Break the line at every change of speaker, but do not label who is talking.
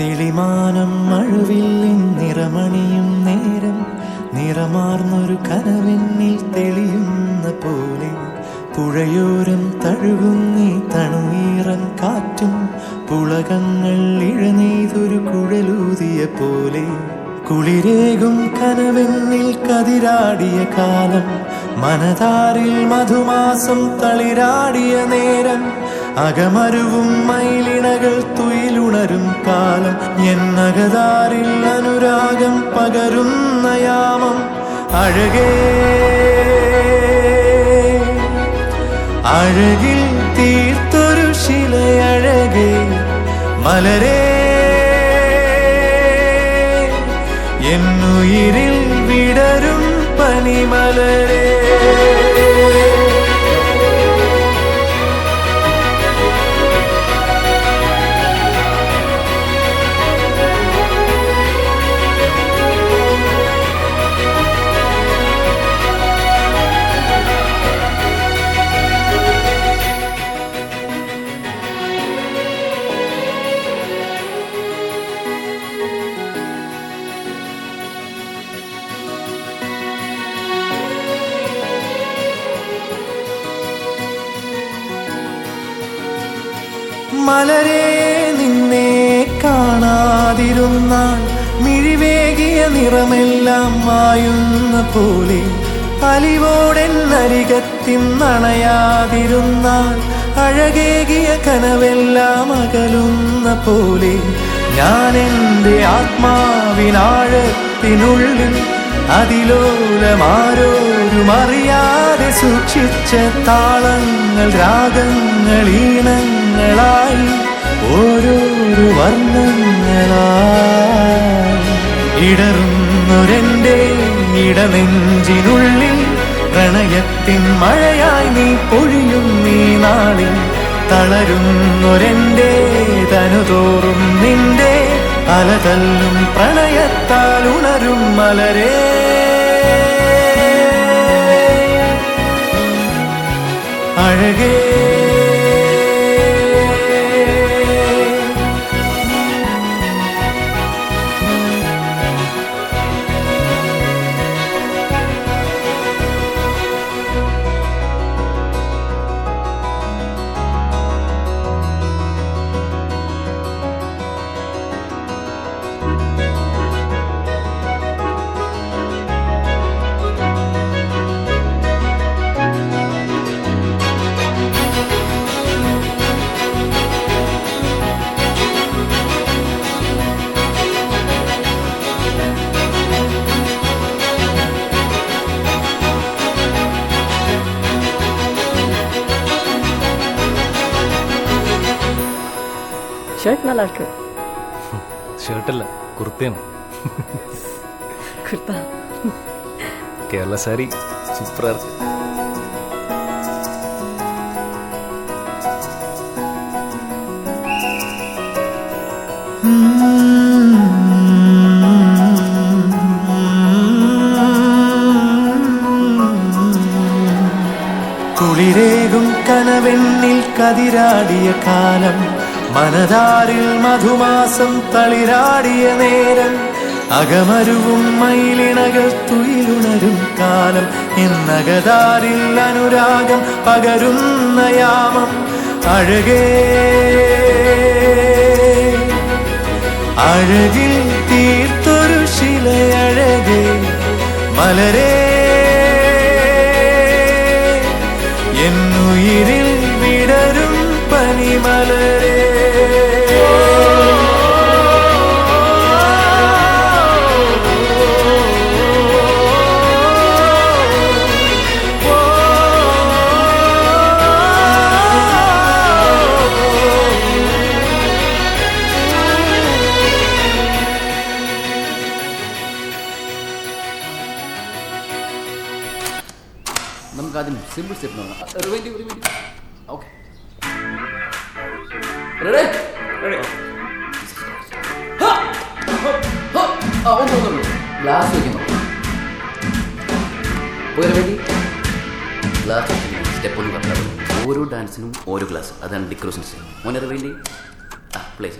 തെളിമാനം മഴവില്ലിൻ നിറമണിയും നേരം നിറമാർന്നൊരു കനവെന്നിൽ തെളിയുന്ന പോലെ പുഴയോരം തഴുകുന്നീ തണുവീറം കാറ്റും പുളകങ്ങൾ ഇഴനെയ്തൊരു കുഴലൂതിയ പോലെ കുളിരേകും കനവെന്നിൽ കതിരാടിയ കാലം മനതാരിൽ മധുമാസം തളിരാടിയ നേരം അകമരുവും മയിലിണകൾ തുയിലുണരും കാലം എന്നകതാരിൽ അനുരാഗം പകരുന്ന യാമം. അഴകേ അഴകിൽ തീർത്തൊരു ശിലയഴകേ മലരേ എന്നുയിരിൽ വിടരും പനിമലരേ. മലരെ നിന്നെ കാണാതിരുന്നാൽ മിഴിവേകിയ നിറമെല്ലാം മായുന്ന പോലെ അലിവോടെന്നരികത്തിന്നണയാതിരുന്നാൽ അഴകേകിയ കനവെല്ലാം അകലുന്ന പോലെ ഞാൻ എന്റെ ആത്മാവിനാഴത്തിനുള്ളിൽ അതിലോലമാരോരും അറിയാതെ സൂക്ഷിച്ച താളങ്ങൾ രാഗങ്ങൾ ഈണങ്ങളായി ഓരോരോ വർണങ്ങളായി. ഇടറുന്നൊരെന്റെ ഇടനെഞ്ചിനുള്ളിൽ പ്രണയത്തിൻ മഴയായി നീ പൊഴിയും നീ നാളിൽ. തളരുന്നൊരെന്റെ തനുതോറും നിന്റെ അലതല്ലും പ്രണയത്താൽ ഉണരും മലരേ. അഴകേ
ஷர்ட் நல்லா இருக்கு
ஷர்ட் இல்ல
குர்த்தேமா
குர்த்தா கேரளா சாரி சூப்பரா இருக்கு
കുളിരേകും കനവെണ്ണിൽ കതിരാടിയ കാലം മനതാരിൽ മധുമാസം തളിരാടിയ നേരം അകമരുവും മയിലിണകൾ തുയിലുണരും കാലം എന്നകതാരിൽ അനുരാഗം പകരുന്ന യാമം. അഴകേ അഴകിൽ തീർത്തൊരു ശിലയഴകേ മലരേ എന്നുയിരിൽ വിടരും പനിമലരേ.
നമുക്ക് ആദ്യം സിമ്പിൾ സ്റ്റെപ്പ് നോക്കാം ഓക്കെ ഒന്ന് ഗ്ലാസ് വയ്ക്കുന്നു പോയി വേണ്ടി ഗ്ലാസ് സ്റ്റെപ്പ് ഒന്ന് പറഞ്ഞു ഓരോ ഡാൻസിനും ഓരോ ഗ്ലാസ് അതാണ് ഡിക്രോസിൻസ് മോനെ വേണ്ടി